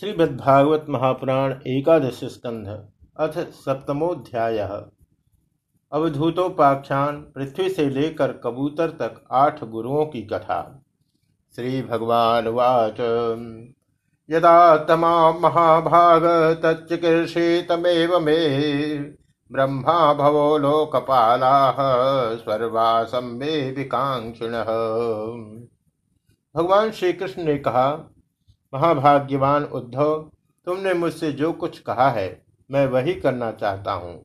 श्रीमद्भागवत महापुराण एकादश स्कंध, अथ सप्तमोध्याय। अवधूतोपाख्यान पृथ्वी से लेकर कबूतर तक आठ गुरुओं की कथा। श्री भगवान वाच यदा तमा महाभाग तच्चिकीर्षितमेव मे, ब्रह्मा भवो लोकपाला स्वर्वासम विकांक्षिण। भगवान श्री कृष्ण ने कहा महाभाग्यवान उद्धव, तुमने मुझसे जो कुछ कहा है, मैं वही करना चाहता हूँ।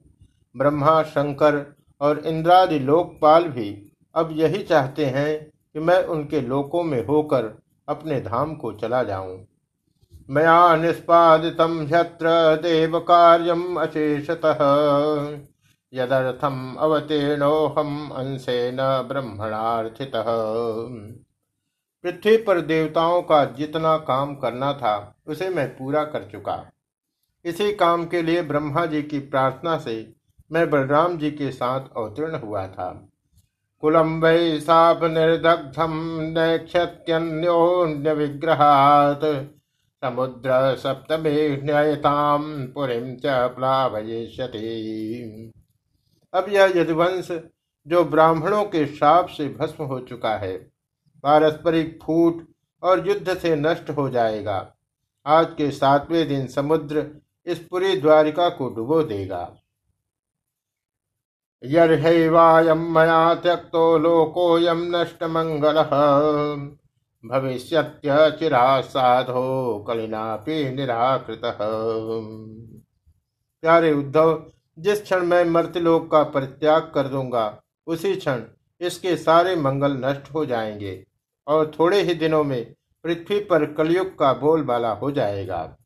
ब्रह्मा, शंकर और इंद्रादि लोकपाल भी अब यही चाहते हैं कि मैं उनके लोकों में होकर अपने धाम को चला जाऊँ। मया निष्पादित देव कार्यम अशेषतः। यदर्थम अवतीर्णोहम अंशेन ब्रह्मणार्थितः। पृथ्वी पर देवताओं का जितना काम करना था, उसे मैं पूरा कर चुका। इसी काम के लिए ब्रह्मा जी की प्रार्थना से मैं बलराम जी के साथ अवतीर्ण हुआ था। कुलम वै साप निर्दग्धम नैक्षत्योन्य विग्रहात, समुद्र सप्तमे न्यायताम पुरीम च प्लावयिष्यति। अब यह यदुवंश जो ब्राह्मणों के श्राप से भस्म हो चुका है पारस्परिक फूट और युद्ध से नष्ट हो जाएगा। आज के सातवें दिन समुद्र इस पूरी द्वारिका को डुबो देगा। यर्वायम मया त्यक्तो लोकोयम नष्ट मंगल भविष्य चिरा साधो कलिनापि निराकृत। प्यारे उद्धव, जिस क्षण मैं मर्तलोक का परित्याग कर दूँगा, उसी क्षण इसके सारे मंगल नष्ट हो जाएँगे। और थोड़े ही दिनों में पृथ्वी पर कलयुग का बोलबाला हो जाएगा।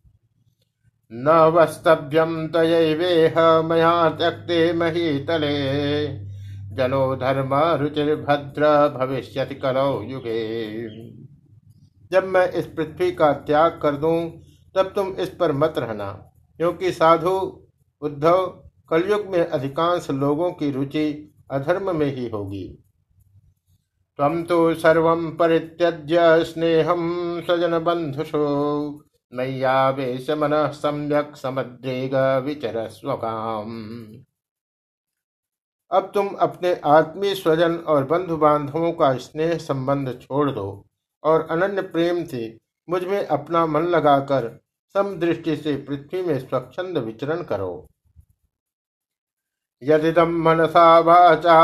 न वस्तव्यम तयवेह मया त्यक्ते महीतले। जनो धर्म रुचिर्भद्र भविष्य कलो युगे। जब मैं इस पृथ्वी का त्याग कर दूँ, तब तुम इस पर मत रहना, क्योंकि साधु उद्धव कलयुग में अधिकांश लोगों की रुचि अधर्म में ही होगी। तम तो सर्व परित्यज्य स्नेहम स्वजन बंधुषो नैयावेश मन सम्यक समुद्रेग विचर स्वकाम अब तुम अपने आत्मीय स्वजन और बंधु बांधवों का स्नेह संबंध छोड़ दो और अनन्य प्रेम से मुझमें अपना मन लगाकर समदृष्टि से पृथ्वी में स्वच्छंद विचरण करो। यदिदम मनसा वाचा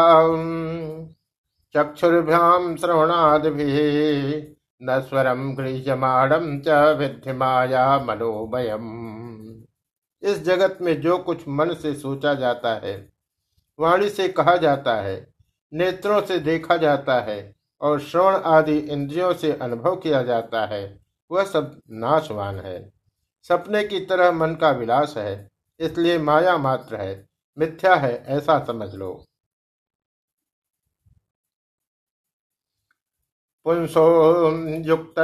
चक्षुर्भ्याम श्रवणादि न स्वरम गृह्यमाणम च विधि माया मनोमयम। इस जगत में जो कुछ मन से सोचा जाता है, वाणी से कहा जाता है, नेत्रों से देखा जाता है और श्रवण आदि इंद्रियों से अनुभव किया जाता है, वह सब नाशवान है। सपने की तरह मन का विलास है, इसलिए माया मात्र है, मिथ्या है ऐसा समझ लो। पुंसो युक्त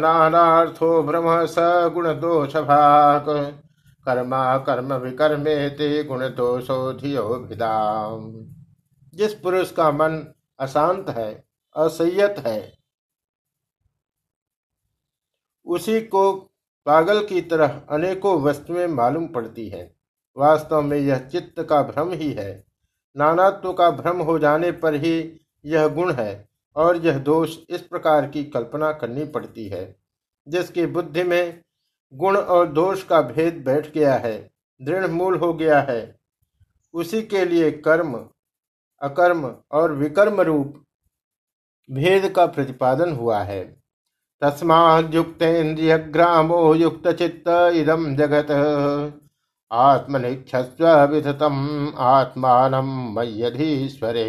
नानार्थो भ्रम स गुणदोषभाक्। कर्मा कर्म विकर्मे ते गुण दोषो धियो भिदाम जिस पुरुष का मन अशांत है, असंयत है, उसी को पागल की तरह अनेकों वस्तुएँ मालूम पड़ती है। वास्तव में यह चित्त का भ्रम ही है। नानात्व का भ्रम हो जाने पर ही यह गुण है। और यह दोष इस प्रकार की कल्पना करनी पड़ती है, जिसकी बुद्धि में गुण और दोष का भेद बैठ गया है, दृढ़ मूल हो गया है। उसी के लिए कर्म, अकर्म और विकर्म रूप भेद का प्रतिपादन हुआ है। तस्माुक्त इंद्रिय ग्रामो युक्त चित्त इदम जगत आत्मनिक्षस्व विधतम आत्मान मयधीश्वरे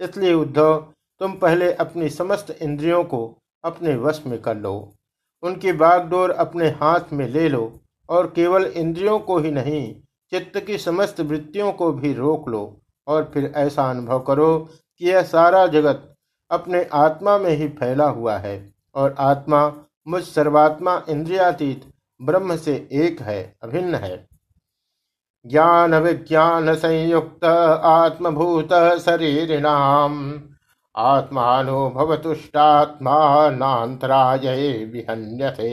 इसलिए उद्धव, तुम पहले अपनी समस्त इंद्रियों को अपने वश में कर लो। उनकी बागडोर अपने हाथ में ले लो और केवल इंद्रियों को ही नहीं, चित्त की समस्त वृत्तियों को भी रोक लो और फिर ऐसा अनुभव करो कि यह सारा जगत अपने आत्मा में ही फैला हुआ है और आत्मा मुझ सर्वात्मा इंद्रियातीत ब्रह्म से एक है, अभिन्न है। ज्ञान विज्ञान संयुक्त आत्मभूत शरीरिणाम। आत्मानो भवतुष्टात्मा नान्तराय विहन्यते।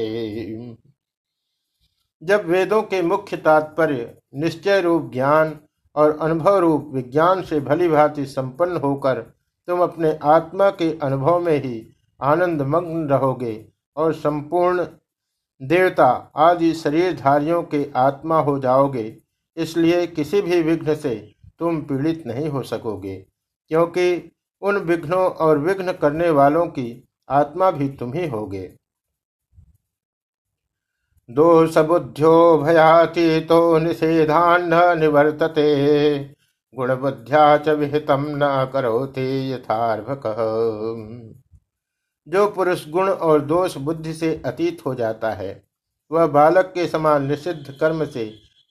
जब वेदों के मुख्य तात्पर्य निश्चय रूप ज्ञान और अनुभव रूप विज्ञान से भली भांति संपन्न होकर तुम अपने आत्मा के अनुभव में ही आनंद मग्न रहोगे और संपूर्ण देवता आदि शरीरधारियों के आत्मा हो जाओगे इसलिए किसी भी विघ्न से तुम पीड़ित नहीं हो सकोगे, क्योंकि उन विघ्नों और विघ्न करने वालों की आत्मा भी तुम ही होगे। दोषबुद्ध्यो भयातीतो निषेधान्न निवर्तते, गुणबुद्ध्या च विहितम न करोति यथार्भक। जो पुरुष गुण और दोष बुद्धि से अतीत हो जाता है, वह बालक के समान निषिद्ध कर्म से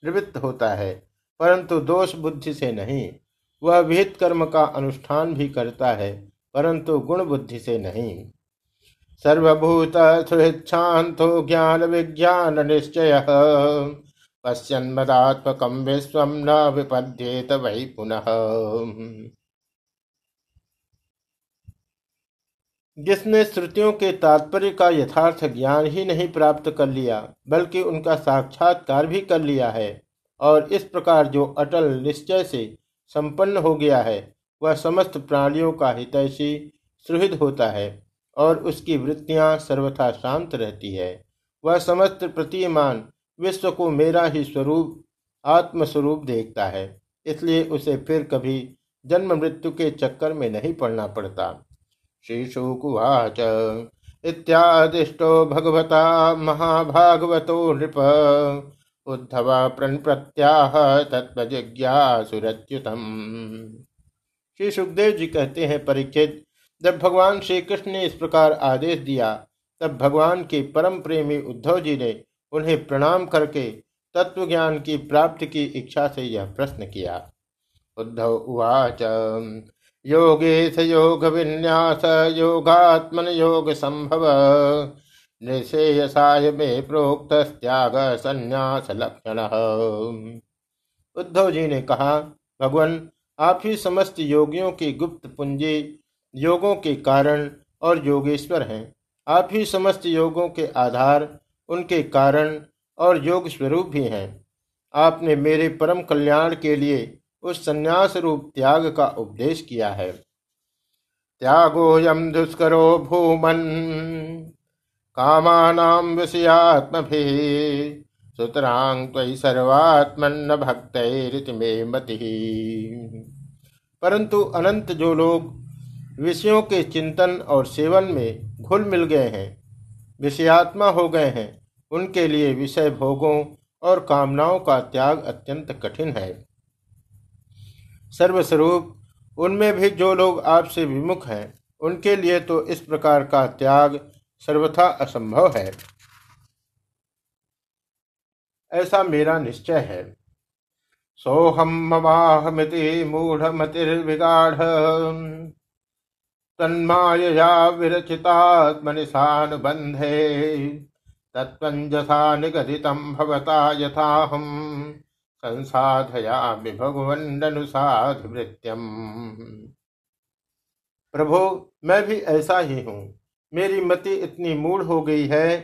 निवृत्त होता है, परंतु दोष बुद्धि से नहीं। वह विहित कर्म का अनुष्ठान भी करता है, परंतु गुण बुद्धि से नहीं। सर्वभूत सुहृच्छांतो ज्ञान विज्ञान निश्चय, पश्यन्मदात्मक विश्व न विपद्येत वही पुनः। जिसने श्रुतियों के तात्पर्य का यथार्थ ज्ञान ही नहीं प्राप्त कर लिया, बल्कि उनका साक्षात्कार भी कर लिया है, और इस प्रकार जो अटल निश्चय से संपन्न हो गया है, वह समस्त प्राणियों का हितैषी सुहृद होता है, और उसकी वृत्तियाँ सर्वथा शांत रहती है। वह समस्त प्रतिमान विश्व को मेरा ही स्वरूप, आत्मस्वरूप देखता है, इसलिए उसे फिर कभी जन्म मृत्यु के चक्कर में नहीं पड़ना पड़ता। श्रीशुकुवाच। इत्यादिष्टो भगवता महाभागवतो नृप। उद्धव प्रत्याह तत्वजिज्ञासुरच्युतम श्री सुखदेव जी कहते हैं परीक्षित जब भगवान श्री कृष्ण ने इस प्रकार आदेश दिया, तब भगवान के परम प्रेमी उद्धव जी ने उन्हें प्रणाम करके तत्व ज्ञान की प्राप्ति की इच्छा से यह प्रश्न किया। उद्धव उवाच। योगेश योग विन्यास योगात्मन योग संभव निशेयसाय में प्रोक्त त्याग संन्यास लक्षण उद्धव जी ने कहा, भगवान, आप ही समस्त योगियों की गुप्त पूंजी, योगों के कारण और योगेश्वर हैं। आप ही समस्त योगों के आधार, उनके कारण और योग स्वरूप भी हैं। आपने मेरे परम कल्याण के लिए उस संन्यास रूप त्याग का उपदेश किया है। त्यागोयम दुष्करो भूमन। कामानाम विषयात्मभि। सुतरांग त्वयि सर्वात्मन्न भक्त में मति। परंतु अनंत जो लोग विषयों के चिंतन और सेवन में घुल मिल गए हैं, विषयात्मा हो गए हैं, उनके लिए विषय भोगों और कामनाओं का त्याग अत्यंत कठिन है। सर्वस्वरूप, उनमें भी जो लोग आपसे विमुख हैं, उनके लिए तो इस प्रकार का त्याग सर्वथा असंभव है। ऐसा मेरा निश्चय है। सोहम ममाहमिति मूढ़मतिर्विगाढ़। तन्मायया विरचितात्मनिशानुबंधे तत्वंजसा निगदितम भवता यथाहम। संसाधयामि भगवन्नुसाधु वृत्यम प्रभु, मैं भी ऐसा ही हूँ। मेरी मति इतनी मूढ़ हो गई है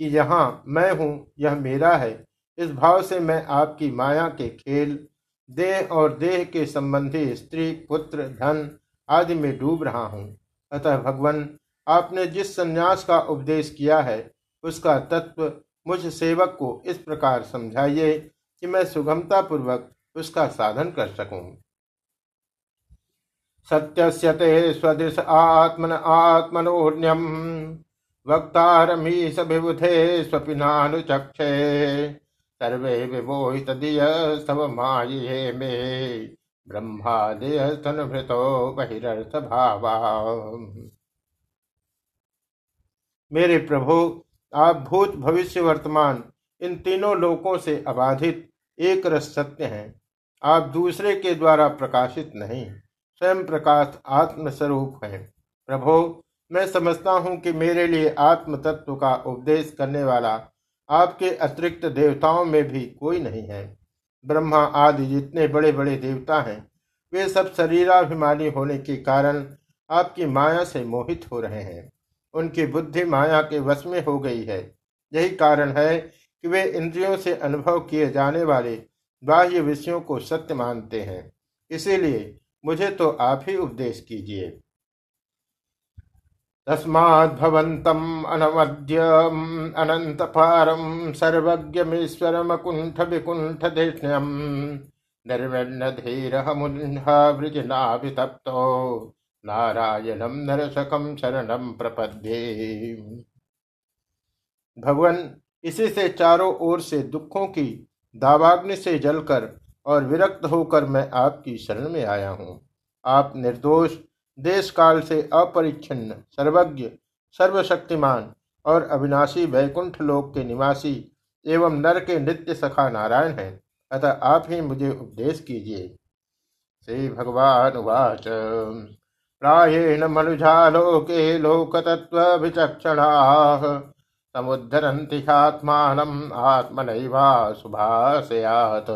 कि यहाँ मैं हूँ, यह मेरा है। इस भाव से मैं आपकी माया के खेल, देह और देह के संबंधी स्त्री, पुत्र, धन आदि में डूब रहा हूँ। अतः भगवान, आपने जिस संन्यास का उपदेश किया है, उसका तत्व मुझ सेवक को इस प्रकार समझाइए कि मैं सुगमता पूर्वक उसका साधन कर सकूँ। सत्य ते स्वदिश आत्मन आत्मनोन्यम वक्तारमीश विबुधे स्वपिनानुचक्षे। सर्वे विमोहित दिय सब मे। भावा मेरे प्रभु, आप भूत भविष्य वर्तमान इन तीनों लोकों से अबाधित एक रस सत्य है। आप दूसरे के द्वारा प्रकाशित नहीं, स्वयं प्रकाश आत्मस्वरूप है। प्रभो, मैं समझता हूँ कि मेरे लिए आत्म तत्व का उपदेश करने वाला आपके अतिरिक्त देवताओं में भी कोई नहीं है। ब्रह्मा आदि जितने बड़े बड़े देवता हैं, वे सब शरीराभिमानी होने के कारण आपकी माया से मोहित हो रहे हैं। उनकी बुद्धि माया के वश में हो गई है। यही कारण है कि वे इंद्रियों से अनुभव किए जाने वाले बाह्य विषयों को सत्य मानते हैं। इसीलिए मुझे तो आप ही उपदेश कीजिए। तस्माद्भवन्तम् अनवद्यम् अनन्तपारं सर्वज्ञमीश्वरमकुण्ठ विकुण्ठधिष्ण्यम् निर्विण्णधीरहमुन्हावृजनाभितप्तो नारायणम नरसकम शरणम प्रपद्ये। भगवान इसी से चारों ओर से दुखों की दावाग्नि से जलकर और विरक्त होकर मैं आपकी शरण में आया हूँ। आप निर्दोष देश काल से अपरिच्छिन्न, सर्वज्ञ, सर्वशक्तिमान और अविनाशी वैकुंठ लोक के निवासी एवं नर के नित्य सखा नारायण हैं। अतः आप ही मुझे उपदेश कीजिए। श्री भगवान उवाच। प्राएण मनुजालोके लोकतत्त्वविचक्षणाः समुद्धरन्ति आत्मानम् आत्मनैवा सुभाषयात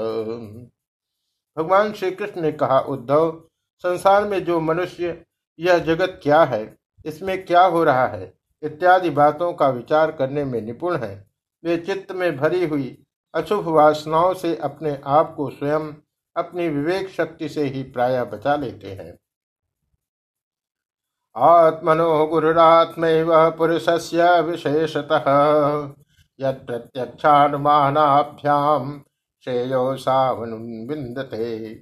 भगवान श्री कृष्ण ने कहा, उद्धव, संसार में जो मनुष्य, यह जगत क्या है? इसमें क्या हो रहा है? इत्यादि बातों का विचार करने में निपुण है। वे चित्त में भरी हुई अशुभ वासनाओं से अपने आप को स्वयं अपनी विवेक शक्ति से ही प्राय बचा लेते हैं। आत्मनो गुरुरात्म पुरुषस्य विशेषतः। यप्रत्यक्षानुमानाभ्याम श्रेयो सावनुविंदते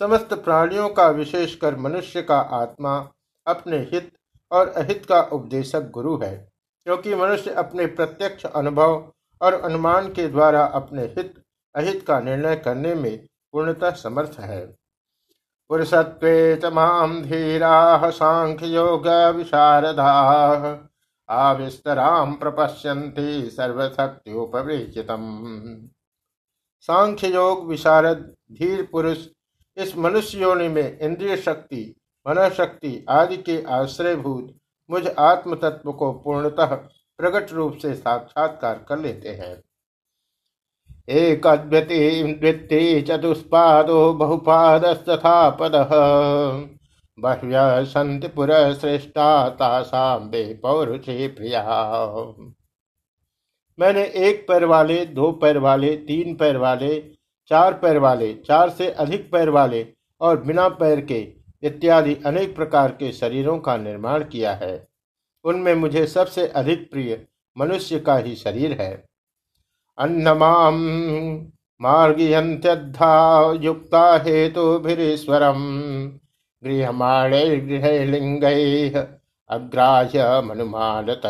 समस्त प्राणियों का विशेषकर मनुष्य का आत्मा अपने हित और अहित का उपदेशक गुरु है, क्योंकि मनुष्य अपने प्रत्यक्ष अनुभव और अनुमान के द्वारा अपने हित, अहित का निर्णय करने में पूर्णतः समर्थ है। पुरुषत्वे च माम धीराः साङ्ख्ययोगविशारदाः आविस्तरां प्रपश्यन्ति सर्वशक्त्युपवेचितम् सांख्य योग विशारद धीर पुरुष इस मनुष्य योनि में इंद्रिय शक्ति मन शक्ति आदि के आश्रयभूत मुझ आत्म तत्व को पूर्णतः प्रकट रूप से साक्षात्कार कर लेते हैं। एक द्वितीय चतुष्पादो बहुपादस्तथा पद बह्व्य सन्ति पुरश्रेष्ठा तासाम बे पौरुषे प्रिया। मैंने एक पैर वाले, दो पैर वाले, तीन पैर वाले, चार पैर वाले, चार से अधिक पैर वाले और बिना पैर के इत्यादि अनेक प्रकार के शरीरों का निर्माण किया है। उनमें मुझे सबसे अधिक प्रिय मनुष्य का ही शरीर है। अन्नमाम मार्गयंत्यद्धा युक्ता गृहमाणे गृहलिंग अग्राह्य मनुमानत।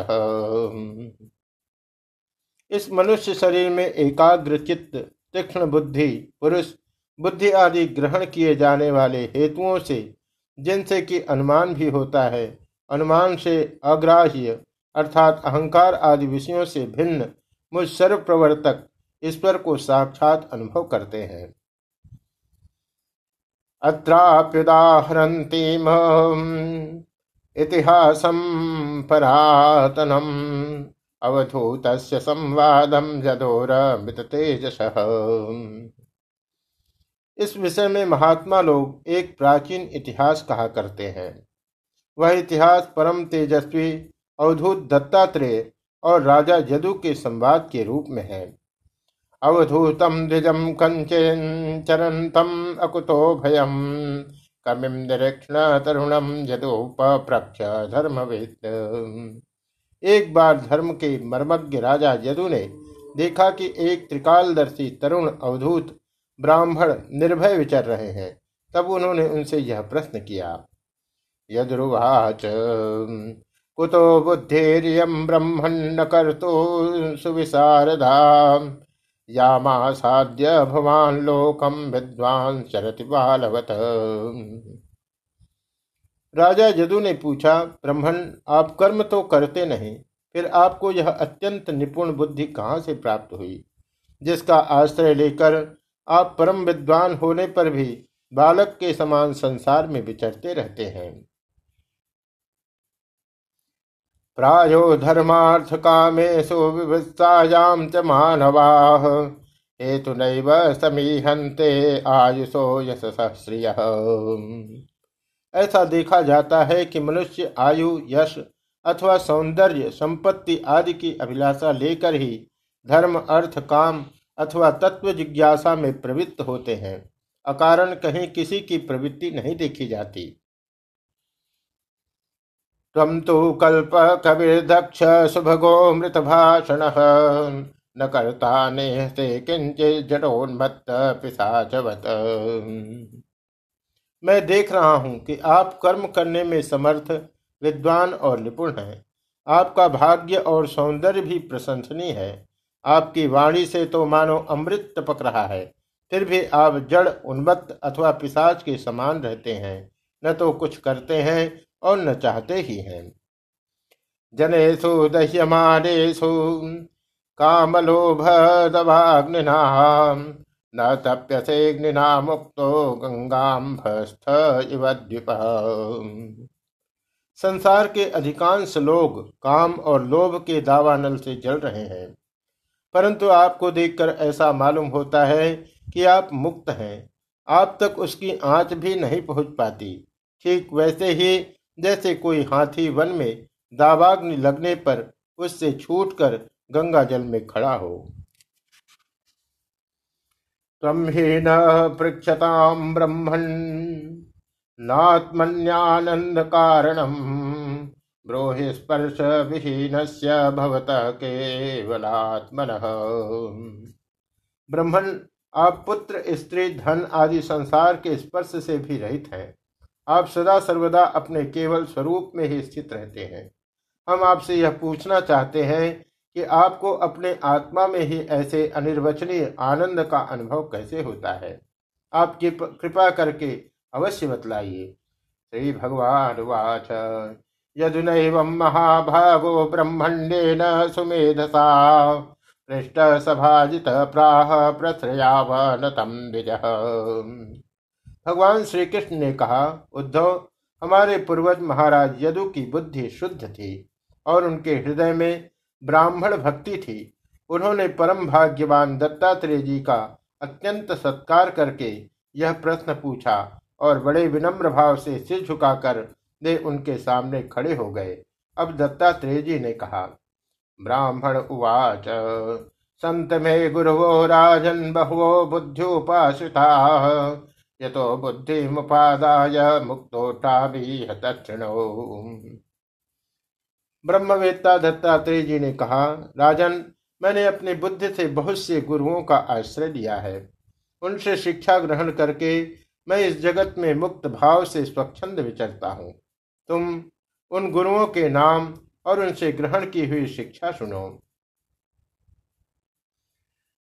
इस मनुष्य शरीर में एकाग्र चित्त, तीक्ष्ण बुद्धि, पुरुष, बुद्धि आदि ग्रहण किए जाने वाले हेतुओं से, जिनसे कि अनुमान भी होता है, अनुमान से अग्राह्य, अर्थात अहंकार आदि विषयों से भिन्न मुझ सर्व प्रवर्तक ईश्वर को साक्षात अनुभव करते हैं। अत्राप्युदाहरन्तीम परातनम अवधूत संवादम जदोर मित तेजस। इस विषय में महात्मा लोग एक प्राचीन इतिहास कहा करते हैं। वह इतिहास परम तेजस्वी अवधूत दत्तात्रेय और राजा यदु के संवाद के रूप में है। अवधूतम द्विजम कंचन चरंतम अकुतो भयम कमिम निरीक्षण तरुणम यदुपप्रक्ष धर्मवेद। एक बार धर्म के मर्मज्ञ राजा यदु ने देखा कि एक त्रिकालदर्शी तरुण अवधूत ब्राह्मण निर्भय विचर रहे हैं, तब उन्होंने उनसे यह प्रश्न किया। यदुवाच कुतो बुद्धिरियं ब्रह्मण्य कर्तो सुविशारदा यामासाद्य भवान लोकम विद्वान चरति बालवत। राजा यदु ने पूछा ब्रह्मण आप कर्म तो करते नहीं, फिर आपको यह अत्यंत निपुण बुद्धि कहाँ से प्राप्त हुई? जिसका आश्रय लेकर आप परम विद्वान होने पर भी बालक के समान संसार में विचरते रहते हैं। प्रायो धर्मार्थ कामेशु विवत्सायाम च मानवाः, हेतु नैव समीहन्ते आयुषो यशस श्रिय ऐसा देखा जाता है कि मनुष्य आयु, यश अथवा सौंदर्य, संपत्ति आदि की अभिलाषा लेकर ही धर्म, अर्थ, काम अथवा तत्व जिज्ञासा में प्रवृत्त होते हैं। अकारण कहीं किसी की प्रवृत्ति नहीं देखी जाती। तम तो कल्प कविर्दक्ष सुभगो मृत भाषण न करता नेहते किंचित जटोन्मत्त पिशाचवत। मैं देख रहा हूँ कि आप कर्म करने में समर्थ, विद्वान और निपुण हैं। आपका भाग्य और सौंदर्य भी प्रशंसनीय है। आपकी वाणी से तो मानो अमृत टपक रहा है, फिर भी आप जड़, उन्मत्त अथवा पिशाच के समान रहते हैं। न तो कुछ करते हैं और न चाहते ही हैं। जनेशु दह्यमानेशु कामलोभ दवाग्निना न तप्यसेग्निना मुक्तो गंगाम्भस्थ इव संसार के अधिकांश लोग काम और लोभ के दावानल से जल रहे हैं। परंतु आपको देखकर ऐसा मालूम होता है कि आप मुक्त हैं। आप तक उसकी आँच भी नहीं पहुँच पाती। ठीक वैसे ही जैसे कोई हाथी वन में दावाग्नि लगने पर उससे छूटकर गंगा जल में खड़ा हो। तम ही न पृक्षताम ब्रह्मण नात्मन्यानंद कारणम ब्रोहि स्पर्श विहीन भवत केवलात्मन। ब्रह्मण आप पुत्र, स्त्री, धन आदि संसार के स्पर्श से भी रहित हैं। आप सदा सर्वदा अपने केवल स्वरूप में ही स्थित रहते हैं। हम आपसे यह पूछना चाहते हैं कि आपको अपने आत्मा में ही ऐसे अनिर्वचनीय आनंद का अनुभव कैसे होता है? आपकी कृपा करके अवश्य बतलाइए। श्री भगवान वाच। यदुनैव महाभागो ब्रह्मण्डेन सुमेधसा। पृष्ठ सभाजित प्राह प्रश्रयावन तम भगवान श्री कृष्ण ने कहा, उद्धव, हमारे पूर्वज महाराज यदु की बुद्धि शुद्ध थी और उनके हृदय में ब्राह्मण भक्ति थी। उन्होंने परम भाग्यवान दत्तात्रेय जी का अत्यंत सत्कार करके यह प्रश्न पूछा और बड़े विनम्र भाव से सिर झुकाकर वे उनके सामने खड़े हो गए। अब दत्तात्रेय जी ने कहा, ब्राह्मण उवाच, संत में गुरुवो राजन बहुवो बुद्ध्योपाश्रिता यतो बुद्धि मुपादाय मुक्तोटाभी दक्षिणो ब्रह्मवेत्ता दत्तात्रेय जी ने कहा, राजन, मैंने अपनी बुद्धि से बहुत से गुरुओं का आश्रय लिया है। उनसे शिक्षा ग्रहण करके मैं इस जगत में मुक्त भाव से स्वच्छंद विचरता हूँ। तुम उन गुरुओं के नाम और उनसे ग्रहण की हुई शिक्षा सुनो।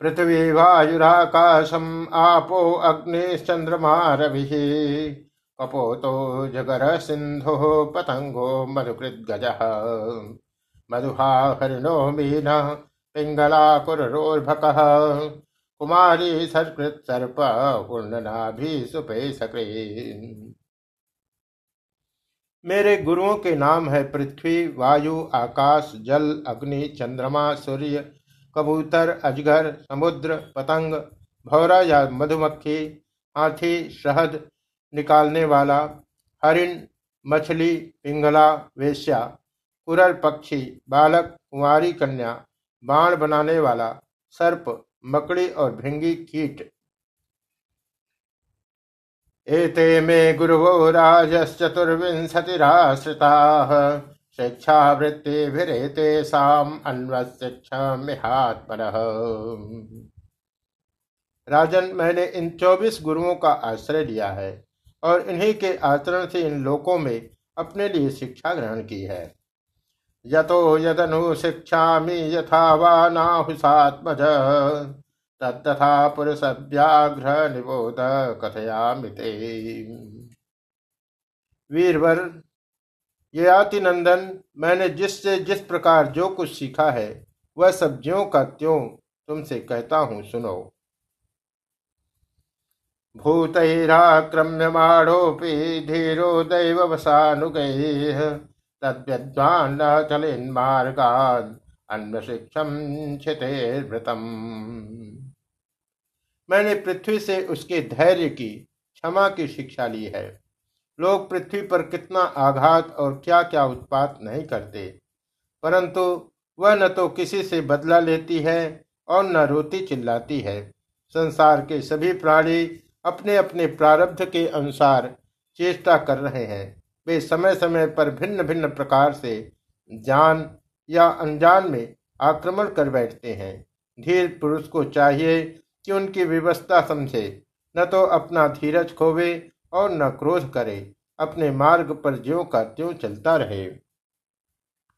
पृथ्वी वायुराकाशम आपो अग्नि चंद्रमा रवि। कपोतो जगर सिंधु पतंगो मधुकृत गज मधुहा हरिणो मीन पिंगला कुरोर्भक कुमारी सत्कृत सर्प सुपे सके मेरे गुरुओं के नाम है पृथ्वी वायु आकाश, जल, अग्नि, चंद्रमा, सूर्य कबूतर, अजगर, समुद्र, पतंग भौरा या मधुमक्खी, हाथी, शहद निकालने वाला, हरिण, मछली, पिंगला, वेश्या, कुरल पक्षी, बालक, कुंवारी कन्या, बाण बनाने वाला, सर्प, मकड़ी और भिंगी कीट। एते मे गुरुवो राजश्चतुर्विंशतिराश्रिता। शिक्षावृत्तिभिरेतेषाम् अन्वशिक्षात्मन राजन, मैंने इन चौबीस गुरुओं का आश्रय लिया है और इन्हीं के आचरण से इन लोकों में अपने लिए शिक्षा ग्रहण की है। यतो यदनु शिक्षामि यथा वा तथा पुरुष व्याघ्र निबोध कथयामिते वीरवर ये आति नंदन मैंने जिससे जिस प्रकार जो कुछ सीखा है, वह सब ज्यो का त्यों तुमसे कहता हूँ, सुनो। भूतैराक्रम्यमाणोऽपि धीरो दैववसानुगैः तद्विद्वान् न चलिन्मार्गान् अन्वशिक्षम क्षितेर्भृतम् मैंने पृथ्वी से उसके धैर्य की, क्षमा की शिक्षा ली है। लोग पृथ्वी पर कितना आघात और क्या क्या उत्पात नहीं करते। परंतु वह न तो किसी से बदला लेती है और न रोती चिल्लाती है। संसार के सभी प्राणी अपने अपने प्रारब्ध के अनुसार चेष्टा कर रहे हैं। वे समय समय पर भिन्न भिन्न प्रकार से जान या अनजान में आक्रमण कर बैठते हैं। धीर पुरुष को चाहिए कि उनकी व्यवस्था समझे, न तो अपना धीरज खोवे और न क्रोध करे अपने मार्ग पर ज्यो का त्यों चलता रहे।